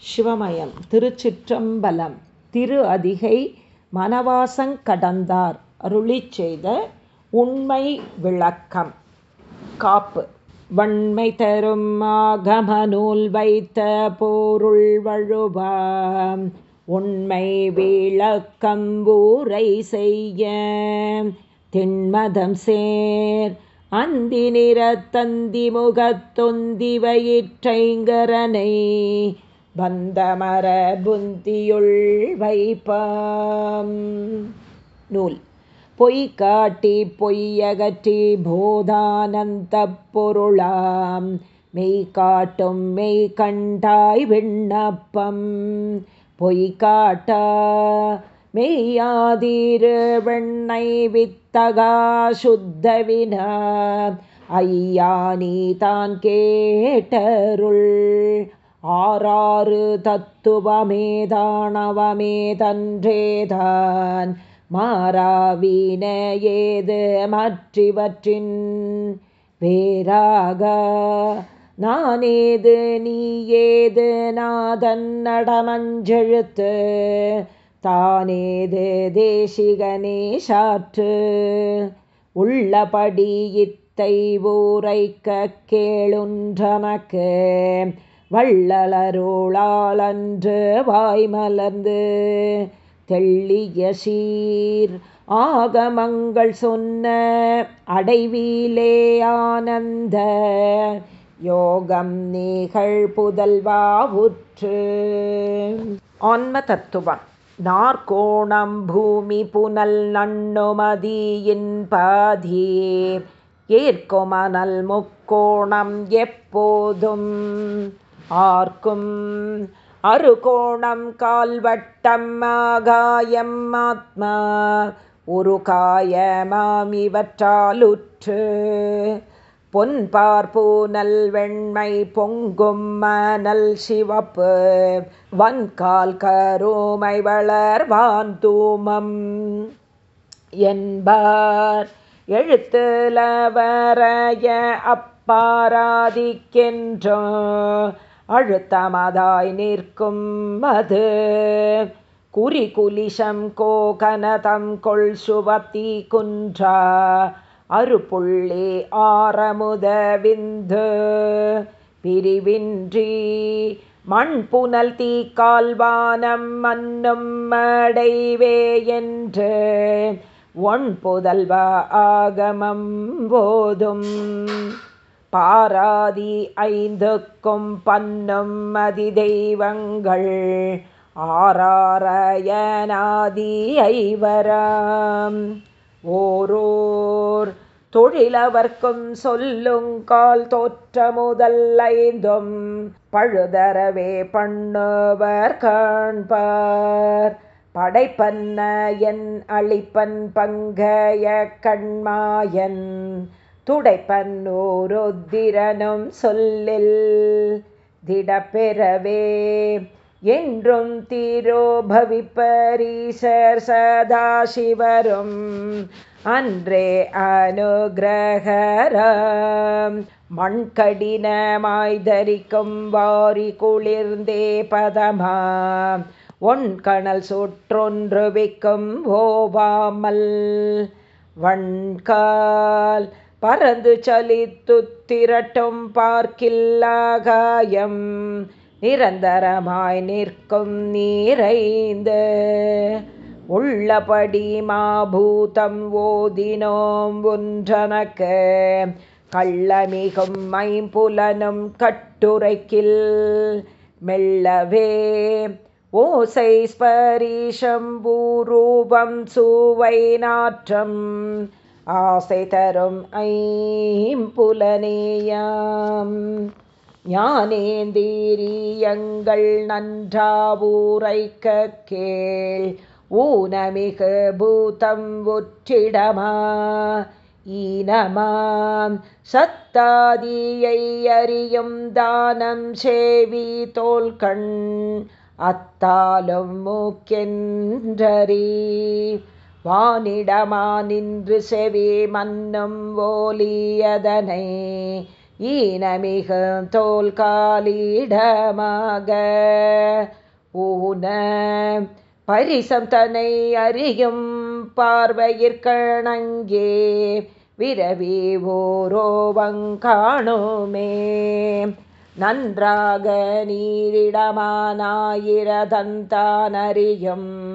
சிவமயம் திருச்சிற்றம்பலம் திரு அதிகை மனவாசங்கடந்தார் அருளி செய்த உண்மை விளக்கம். காப்பு. வன்மை தரும் ஆகம நூல் வைத்த போருள் வழுவாம். உண்மை விளக்கம் ஊரை செய்ய திண்மதம் சேர். அந்தி நிறத்தந்தி முகத்தொந்தி வயிற்றைங்கரனை பந்தமர புந்தியுள் வைப்பாம். நூல். பொய் காட்டி பொய்யகற்றி போதானந்த பொருளாம். மெய் காட்டும் மெய் கண்டாய் விண்ணப்பம். பொய் காட்டா மெய்யாதீரு வெண்ணை வித்தகா சுத்தவினா. ஐயா நீ தான் கேட்டருள். ஆறாறு தத்துவமேதானவமேதன்றேதான் மாறாவீன ஏது மற்றிவற்றின் வேறாக. நானேது நீ ஏது நாதன் நடமஞ்செழுத்து தானேது தேசிகனே சாற்று. உள்ளபடி இத்தை ஊரைக்க கேளுன்றனக்கு வள்ளலருளாலன்று வாய்மலர்ந்து தெள்ளிய சீர் ஆகமங்கள் சொன்ன அடைவீலே ஆனந்த யோகம் நீகள் புதல்வா உற்று. ஆன்ம தத்துவம் நாற்கோணம் பூமி புனல் நண்ணுமதியின் பாதி. ஏற்குமனல் முக்கோணம் எப்போதும் ஆர்க்கும் அருகோணம் கால்வட்டம் ஆகாயம் ஆத்மா ஒரு காயமாமிவற்றாலுற்று பொன் பார்ப்பூனல் வெண்மை பொங்கும் மணல் சிவப்பு வன்கால் கருமை வளர்வான் தூமம் என்பார். எழுத்துல வரைய அப்பாராதிக்கென்றோ அழுத்தமதாய் நிற்கும் அது. குறி குலிஷம் கோகனதம் கொள் சுவத்தி குன்றா. அருப்புள்ளி ஆரமுத விந்து. பிரிவின்றி மண் புனல் தீக்கால்வானம் மன்னும் மடைவே என்று. ஒன் புதல்வ ஆகமம் போதும். பாராதி ஐந்துக்கும் பன்னும் மதி தெய்வங்கள் ஆராரயனாதி ஐவராம். ஓரோர் தொழிலவர்க்கும் சொல்லுங்கால் தோற்ற முதல் ஐந்தும் பழுதரவே பண்ணுவர் காண்பார். படைப்பன்ன என் அழிப்பன் பங்கய கண்மாயன் துடைப்பன்னூருத்திரனும் சொல்லில் திடப்பெறவே. என்றும் தீரோபவிப்பரீசர் சதாசிவரும் அன்றே அனுகிரகரம். மண்கடினமாய் தரிக்கும் வாரி குளிர்ந்தே பதமா. ஒன் கணல் சுற்றொன்று விக்கும் ஓவாமல் வண்கால் பறந்து சலித்து திரட்டும் பார்க்கில்லாகாயம் நிரந்தரமாய் நிற்கும் நீரைந்து. உள்ளபடி மாபூதம் ஓதினோம் ஒன்றனக்கு. கள்ளமிகும் மைம்புலனும் கட்டுரைக்கில் மெல்லவே. ஓசை ஸ்பரீஷம் பூரூபம் சூவை நாற்றம் ஆசை தரும் ஐம்புலனேயாம். ஞானேந்தீரியங்கள் நன்றாவூரைக்க கேள். ஊனமிகு பூதம் ஒற்றிடமா ஈனமாம். சத்தாதியை அறியும் தானம் சேவி தோல்கண் அத்தாலும் மூக்கென்றறி. வானிடமா நின்று செவி மன்னும் ஓலியதனை ஈனமிகு தோல் காலிடமாக. ஊன பரிசம் தன்னை அறியும் பார்வையிற்கணங்கே விரவி ஓரோவங்காணுமே நன்றாக நீரிடமானாயிரதன் நீரிடமானாயிரதந்தானறியும்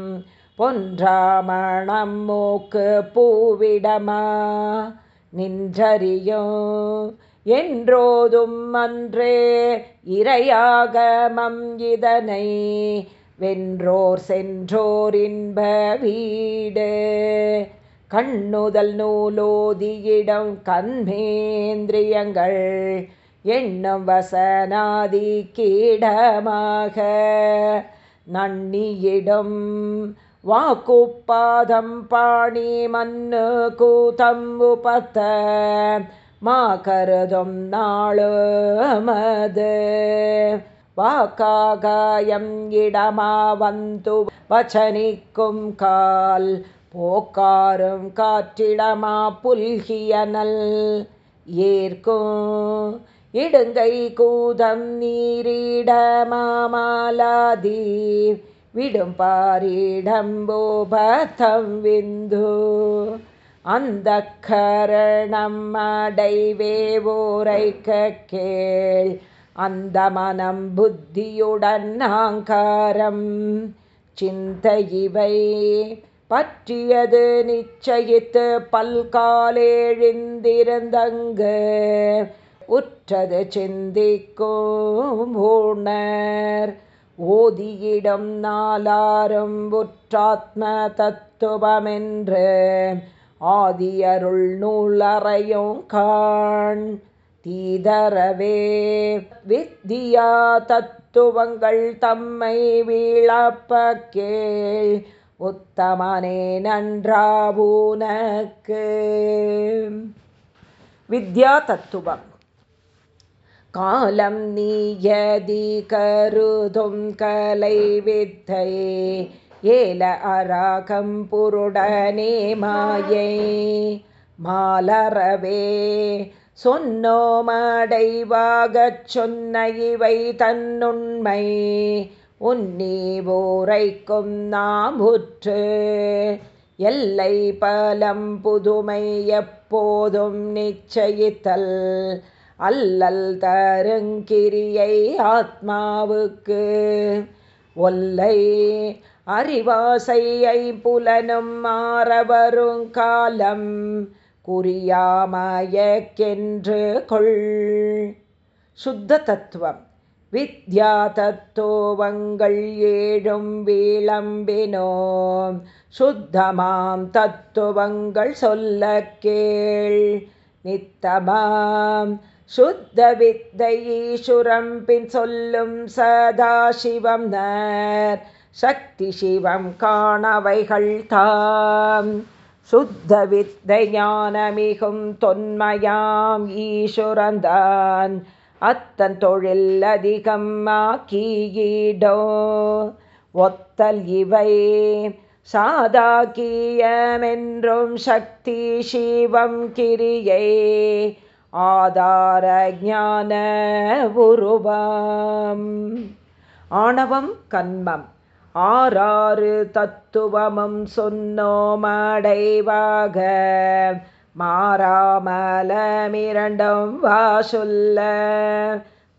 பொன்றாமணம் மூக்கு பூவிடமா? நின்றறியோ? என்றோதும் அன்றே இரையாகமம் இதனை வென்றோர் சென்றோர் இன்ப வீடு. கண்ணுதல் நூலோதியிடம் கண்மேந்திரியங்கள் எண்ணும் வசனாதி கீடமாக. நன்னியிடம் வாக்குப்பாதம் பாணி மண்ணு கூத்தம் உபத்த மா கருதும் நாளுமது வாக்காகாயம் இடமா வந்து வச்சனிக்கும் கால். போக்காரும் காற்றிடமா புல்கியனல் ஏற்கும் இடுங்கை கூதம் நீரிடமாலாதி விடும் பாரிடம்போபத்தம் விந்து. அந்த கரணம் அடைவேவோரைக்க கேள். அந்த மனம் புத்தியுடன் நாங்காரம் சிந்தை பற்றியது நிச்சயித்து பல்காலேழிந்திருந்தங்கு. உற்றது சிந்திக்கும் ஊணர் ஓதியிடம் நாலாரும் உற்றாத்ம தத்துவமென்று ஆதியருள் நூலறையும் காண் தீதரவே. வித்தியா தத்துவங்கள் தம்மை வீழப்ப கேள் உத்தமனே நன்றாவூனக்கு. வித்யா தத்துவம். காலம் நீயதி கருதும் கலை வித்தை ஏல அராகம் புருடனே மாயை. மாலரவே சொன்னோமடைவாகச் சொன்ன இவை தன்னுண்மை. உன்னி ஊரைக்கும் நாம் உற்று எல்லை பலம் புதுமை எப்போதும் நிச்சயித்தல். அல்லல் தருங்கிரியை ஆத்மாவுக்கு. ஒல்லை அறிவாசையை புலனும் மாறவரும் காலம் குறியாமயக்கென்று கொள். சுத்த தத்துவம். வித்யா தத்துவங்கள் ஏழும் விளம்பினோம். சுத்தமாம் தத்துவங்கள் சொல்ல கேள். நித்தமாம் சுத்த வித்தை ஈஸ்வரம் பின் சொல்லும் சதாசிவம் நர் சக்தி சிவம் காணவைகள் தாம். சுத்த வித்தை ஞானமிகும் தொன்மையாம் ஈஸ்வரந்தான் அத்தன் தொழில் அதிகம் ஆக்கியீடோ. ஒத்தல் இவை சாதாக்கியமென்றும் சக்தி சிவம் கிரியை. ஆதார ஞான உருவம். ஆணவம் கண்மம். ஆறாறு தத்துவமும் சொன்னோமடைவாக மாறாமலமிரண்டும் வாசுல்ல.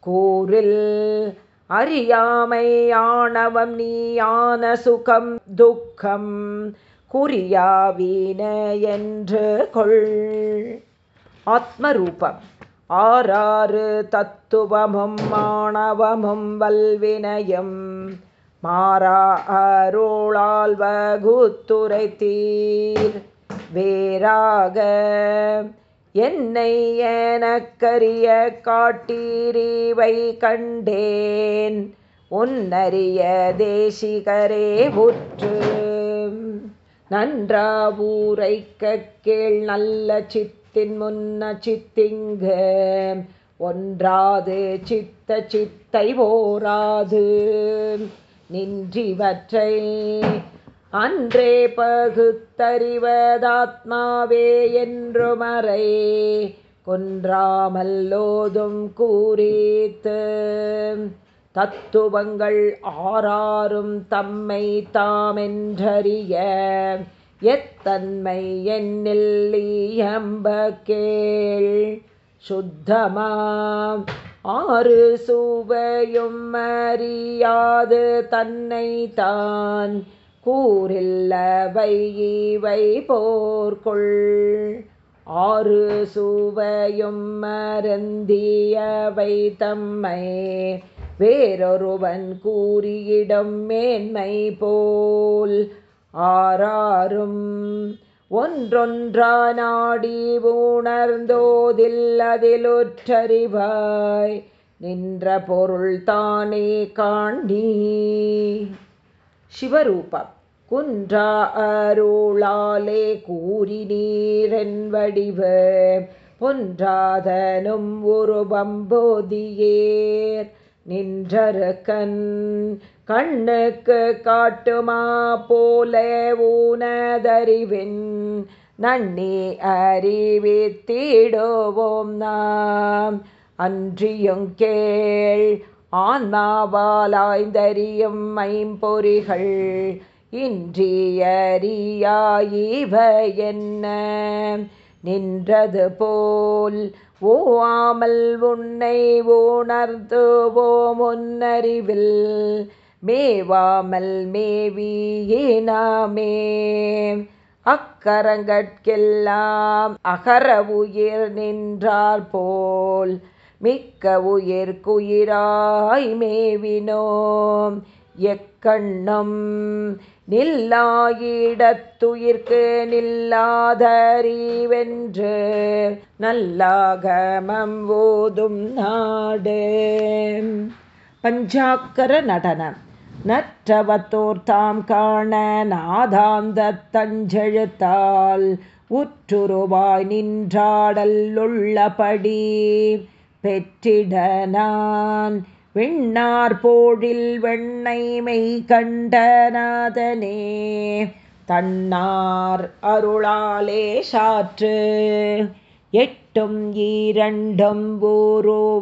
கூறில் அறியாமை ஆணவம் நீயான சுகம் துக்கம். குறியாவீன என்று கொள். ஆத்மரூபம். ஆறாறு தத்துவமும் மாணவமும் வல்வினயம் மாறா அருளால் வகுத்துரைத்தீர் வேறாக என்னை எனக்கரிய காட்டீரீவை கண்டேன். உன்னறிய தேசிகரே உற்று. நன்றாவூரைக்க கேள் நல்ல சித்தின் முன்ன சித்திங்கு ஒன்றாது சித்த சித்தை ஓராது நின்றிவற்றை அன்றே பகுத்தறிவதாத்மாவே என்று மறை கொன்றாமல்லோதும் கூறித்து. தத்துவங்கள் ஆறாரும் தம்மை தாமென்றறிய எத்தன்மை என்னில்லியம்ப கேள் சுத்தமாம். ஆறு சுவையும் அறியாது தன்னை தான். கூறில்லவை இவை போர்கொள். ஆறு சுவையும் மருந்தியவை தம்மை. வேறொருவன் கூறியிடம் மேன்மை போல். ஆறாரும் ஒன்றொன்றா நாடி உணர்ந்தோதில் அதிலுற்றறிவாய் நின்ற பொருள் தானே காண்டி. சிவரூபம். குன்றா அருளாலே கூறி நீரென்வடிவு பொன்றாதனும் ஒரு பம்போதியேர் நின்றருக்கன். கண்ணுக்கு காட்டுமா போல ஊனதறிவின். நன்னி அறிவித்திடுவோம் நாம். அன்றியும் கேள் ஆன்மாவாலாய்ந்தறியும் ஐம்பொறிகள். இன்றியறியாயிவ என்ன? நின்றது போல் ஓவாமல் உன்னை உணர்த்துவோம் முன்னறிவில் மேவாமல் மேவியினாமே அக்கரங்கட்கெல்லாம் அகர உயிர் நின்றார் போல். மிக்க உயிர்க்குயிராய் மேவினோம். எக்கண்ணம் நில்லாயிடத்துயிர்க்கு நில்லாதறிவென்று நல்லாகமம் ஓதும் நாடு. பஞ்சாக்கர நடனம். நற்றவத்தோர் தாம் காண நாதாந்த தஞ்செழுத்தால் உற்றுருவாய் நின்றாடல் உள்ளபடி பெற்றிட நான் விண்ணார் போழில் வெண்ணை மெய் கண்டநாதனே தன்னார் அருளாலே சாற்று. எட்டும் ஈரண்டும் பூருவானலிங்கத்தே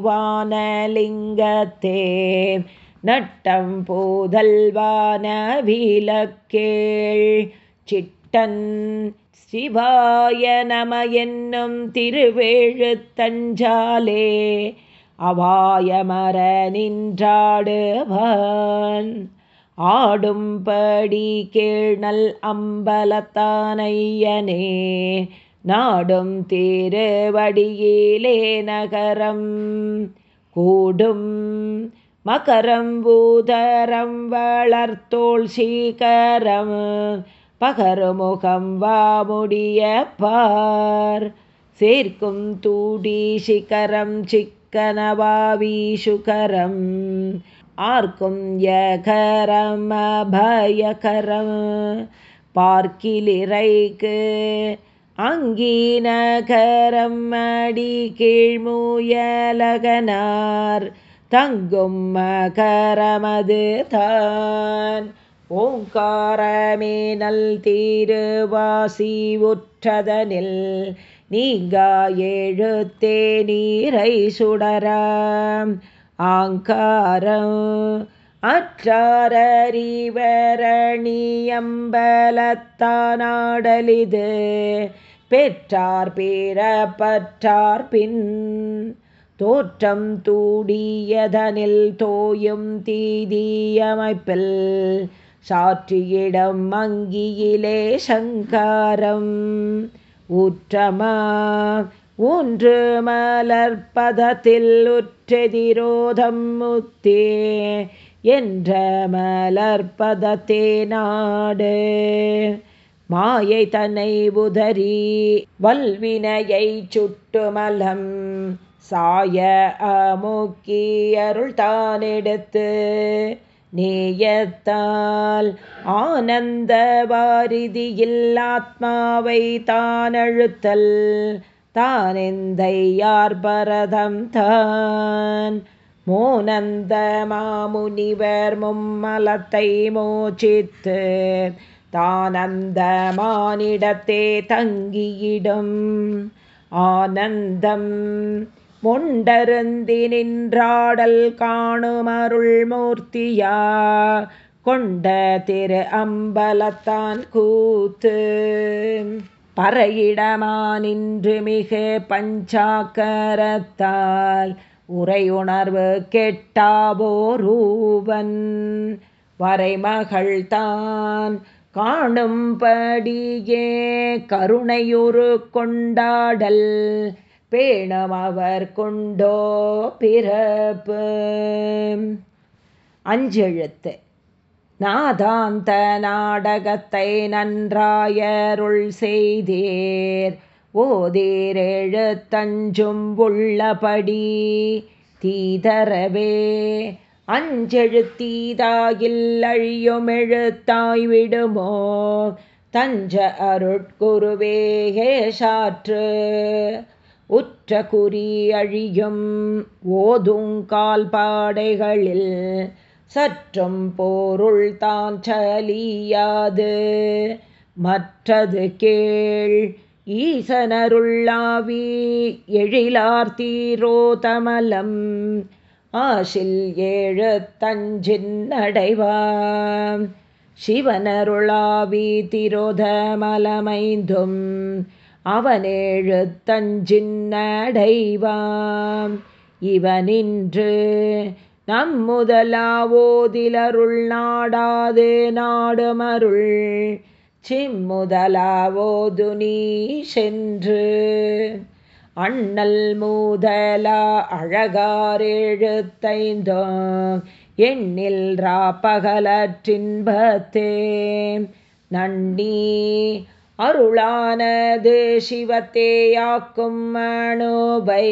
நட்டம் போதல்வான விலக்கேள். சிட்டன் சிவாய நம என்னும் திருவேழு தஞ்சாலே அவாயமர நின்றாடுவான். ஆடும்படி கீழ்நல் அம்பலத்தானையனே நாடும் திருவடியிலே நகரம். கூடும் மகரம் பூதரம் வளர்த்தோள் சீகரம் பகருமுகம் வாமுடிய பார் சேர்க்கும் தூடி சிகரம் சிக் கனவாவீஷுகரம் ஆர்க்கும் யகரம் அபயகரம் பார்க்கிலிரைக்கு அங்கீனகரம் அடி கீழ்மூயலகனார். தங்கும் மகரமது தான். ஓங்காரமே நல் தீருவாசி உற்றதனில் நீங்கா எழுத்தே நீரை சுடராம் ஆங்காரம் அற்றாரறிவரணியம்பலத்தானாடலிது. பெற்றார் பேரப்பற்றார் பின் தோற்றம் தூடியதனில் தோயும் தீதியமைப்பில் சாற்றியிடம் மங்கியிலே சங்காரம். ஊற்றமா? ஊன்று மலர்பதத்தில் உற்றெதிரோதம் முத்தே என்ற மலர்பதத்தே நாடு. மாயை தன்னை உதறி வல்வினையை சுட்டுமலம் சாய அமுக்கியருள் தானெடுத்து நேயத்தால் ஆனந்த வாரிதியில் ஆத்மாவை தானழுத்தல் தானெந்தையார் பரதம் தான். மோனந்த மாமுனிவர் மும்மலத்தை மோச்சித்து தானந்த மானிடத்தே தங்கியிடும். ஆனந்தம் மொண்டருந்தி நின்றாடல் காணுமருள் மூர்த்தியா கொண்ட திரு அம்பலத்தான் கூத்து. பறையிடமா நின்று மிக பஞ்சாக்கரத்தால் உரையுணர்வு கெட்டாவோ ரூபன் வரைமகள் தான் காணும்படியே கருணையுறு கொண்டாடல் பேணம் அவர் கொண்டோ பிறப்பு. அஞ்செழுத்து. நாதாந்த நாடகத்தை நன்றாயருள் செய்தேர். ஓதேரெழுத்தஞ்சும் உள்ளபடி தீதரவே. அஞ்செழுத்தீதாயில் அழியும் எழுத்தாய் விடுமோ? தஞ்ச அருட்குருவேகே சாற்று. உற்ற குறி அழியும் ஓதுங்கால் பாடைகளில் சற்றும் போருள் தான் சலியாது. மற்றது கேள் ஈசனருள்ளாவி எழிலார் தீரோ தமலம் ஆசில் ஏழு தஞ்சின் அடைவாம் சிவனருளாவி திரோதமலமைந்தும் அவனேழு தஞ்சின்னடைவாம் இவனின்று நம் முதலாவோதிலருள் நாடாது நாடுமருள். சிம்முதலாவோது நீ சென்று அண்ணல் மூதலா அழகாரெழுத்தைந்தோ எண்ணில் ராப்பகலற்றின்பத்தே. நன்னி அருளானது சிவத்தேயாக்கும் மனோபை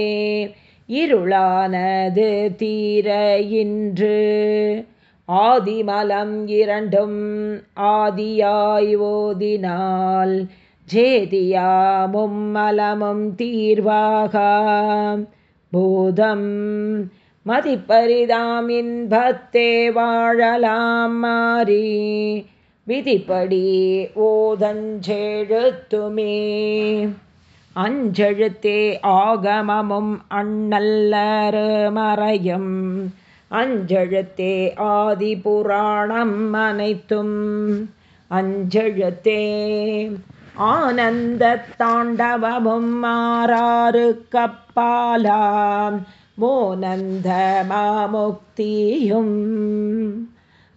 இருளானது தீர இன்று. ஆதிமலம் இரண்டும் ஆதியாய் ஓதினால் ஜேதியாமும் மலமும் தீர்வாகாம் பூதம் மதிப்பரிதாம் இன்பத்தே வாழலாம் மாறி விதிப்படி ஓதஞ்செழுத்துமே அஞ்செழுத்தே ஆகமமும் அண்ணல்லரு மறையும். அஞ்செழுத்தே ஆதி புராணம் அனைத்தும். அஞ்செழுத்தே ஆனந்த தாண்டவமும் மாறாறு கப்பாலாம் மோனந்த மாமுக்தியும்.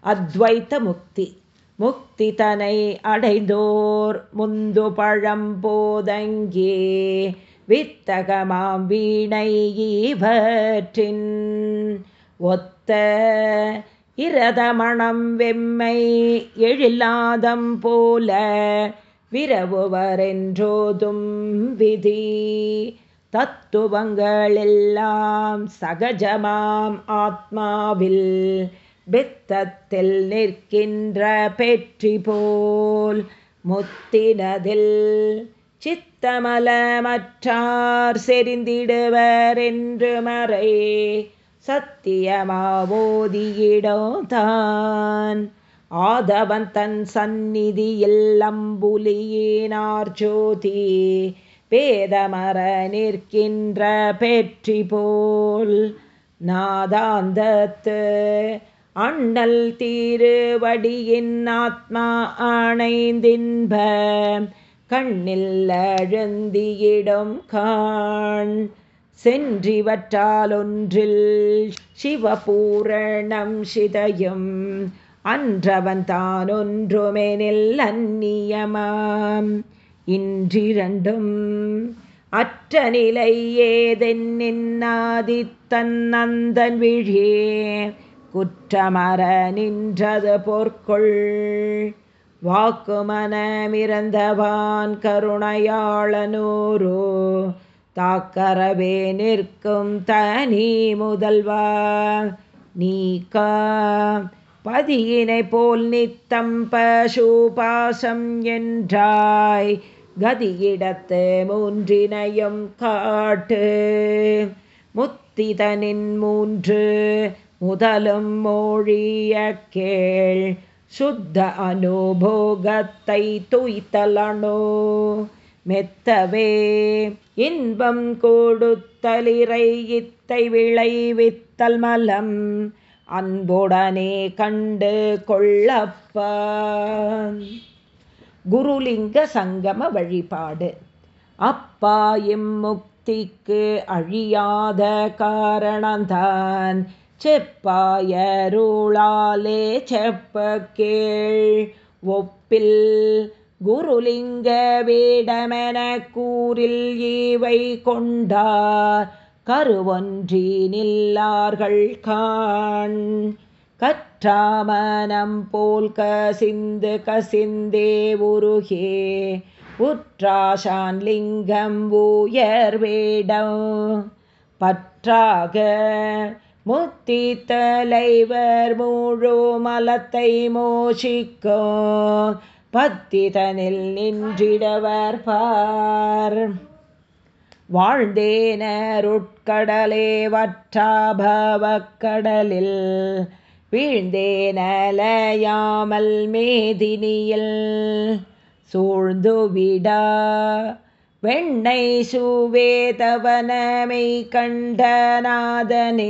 அத்வைத்த முக்தி. முக்தி தனை அடைந்தோர் முந்து பழம் போதங்கே. வித்தகமாம் வீணை ஈவற்றின் ஒத்த இரதமணம் வெம்மை எழில்லாதம் போல விரவுவரென்றோதும் விதி. தத்துவங்களெல்லாம் சகஜமாம் ஆத்மாவில் பித்தத்தில் நிற்கின்ற பெற்றி போல் முத்தினதில் சித்தமலமற்றார் செறிந்திடுவர் என்று மறை சத்தியமாவோதியிடோதான் ஆதவன் தன் சந்நிதியில் அம்புலியினார் ஜோதி பேதமர நிற்கின்ற பெற்றி போல் நாதாந்தத்து அண்ணல் தீருவடியின் ஆத்மா அணைந்தின்ப கண்ணில் அழுந்தியிடும் காண். சென்றிவற்றால் ஒன்றில் சிவபூரணம் சிதையும் அன்றவன் தான் ஒன்றுமெனில் அந்நியமாம். இன்றிரண்டும் அற்ற நிலை ஏதென்னாதித்தன் நந்தன் விழியே குற்றமர நின்றது பொற்கொள். வாக்குமனமிறந்தவான் கருணையாளனூரோ தாக்கரவே நிற்கும் தனி முதல்வா. நீக்கா பதியினை போல் நித்தம் பசுபாசம் என்றாய் கதியிடத்து மூன்றினையும் காட்டு. முத்திதனின் மூன்று முதலும் மொழிய கேள் சுத்த அனுபோகத்தை துய்த்தலனோ. மெத்தவே இன்பம் கொடுத்தலிரை இத்தை விளைவித்தல் மலம் அன்புடனே கண்டு கொள்ளப்ப. குருலிங்க சங்கம வழிபாடு. அப்பா இம்முக்திக்கு அழியாத காரணந்தான். செப்பாயருளாலே செப்ப கேள் ஒப்பில் குருலிங்க வேடமென கூறில் ஈவை கொண்டார். கருவொன்றினில்லார்கள் காண். கற்றாமனம் போல் கசிந்து கசிந்தே உருகே. உற்றாசான் லிங்கம் உயர் வேடம். பற்றாக முத்தி தலைவர் மூழு மலத்தை மோஷிக்கோ பத்திதனில் நின்றிடவர் பார். வாழ்ந்தேனருட்கடலே வற்றாபவக்கடலில் வீழ்ந்தேனலையாமல் மேதினியில் சூழ்ந்துவிடா வெண்ணை சுவேதவனமை கண்டநாதனே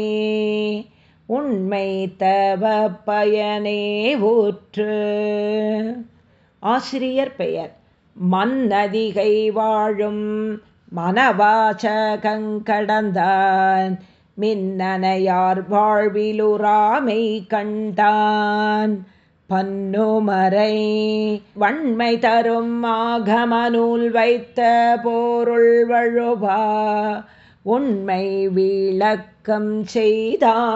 உண்மை தவ பயனே ஊற்று. ஆசிரியர் பெயர் மன்னதிகை வாழும் மனவாச்சகங்கடந்தான் மின்னனையார் வாழ்விலுராமை கண்டான். பன்னுமறை. வன்மை தரும் ஆகமனூல் வைத்த போருள் வழுவா. உண்மை விளக்கம் செய்தானுற்று.